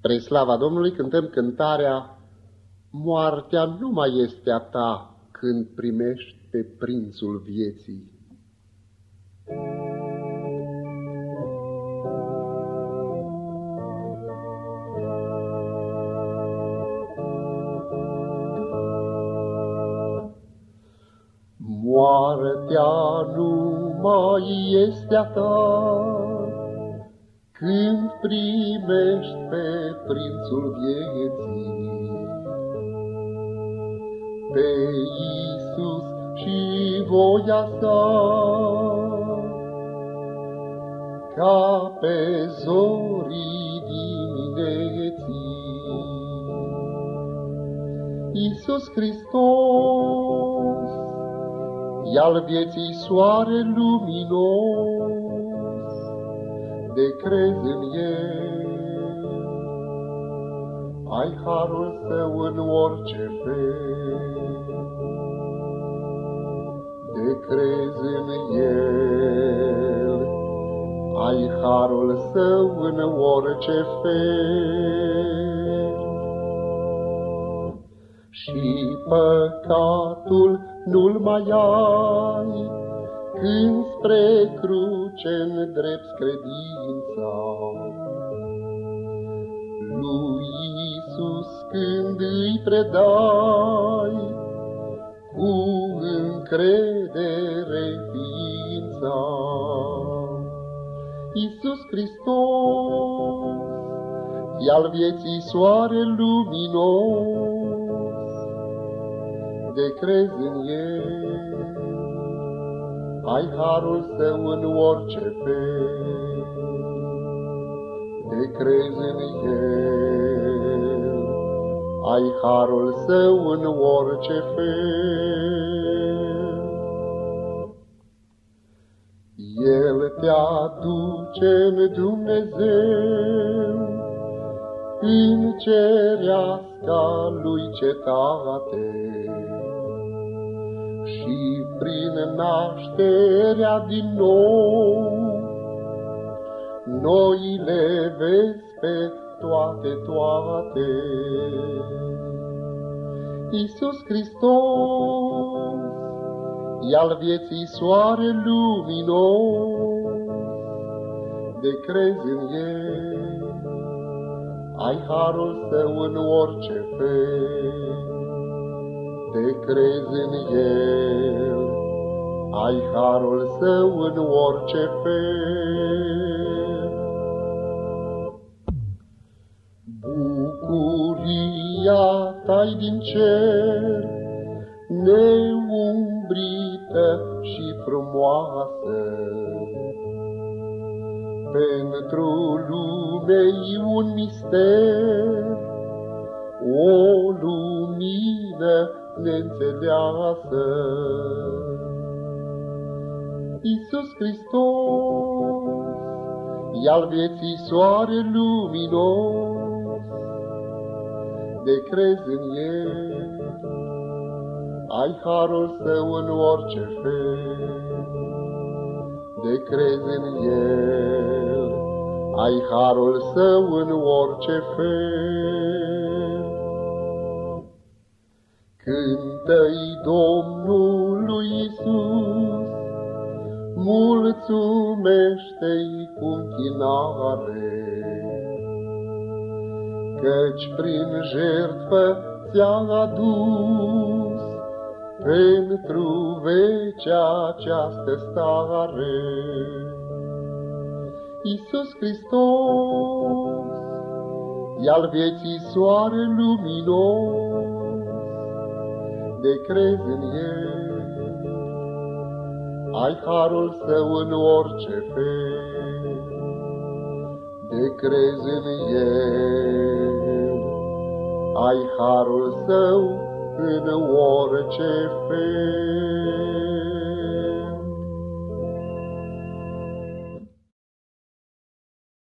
Spre slava Domnului cântăm cântarea Moartea nu mai este a ta când primești pe prințul vieții. Moartea nu mai este a ta când primești pe prințul vieții, pe Iisus și voia sa, ca pe zorii dimineții. Iisus Hristos, e al vieții soare luminos, de crezi în el. Ai harul său în orice fel, de crezi în el. Ai harul său în orice fel. Și păcatul nu-l mai ai, când spre cruce drept credința. Lui Iisus când îi predai, cu încredere ființa. Iisus Hristos, e al vieții soare luminos, de crezi în El ai harul său în orice fel, de crezi în el, ai harul său în orice fel. El te aduce în Dumnezeu, în cereasca lui cetate, și prin nașterea din nou, noi le vezi pe toate, toate. Iisus Hristos, e al vieții soare luminos, de crezi în El, ai harul său în orice fel te crezi în El, ai harul său în orice fel. Bucuria ta din cer, neumbrită și frumoasă, pentru lume un mister, o lumină neînțeleasă. Iisus Hristos, e al vieții soare luminos, de crezi în El, ai harul său în orice fel, de crezi în El, ai harul său în orice fel. Cântă-i Domnului Iisus, mulțumește-i cu închinare, Căci prin jertfă ți-a adus pentru vecea această stare. Iisus Hristos, e al vieții soare luminos, de crezi în El. Ai harul său în orice fel, de crezi în El. Ai harul său în orice fel.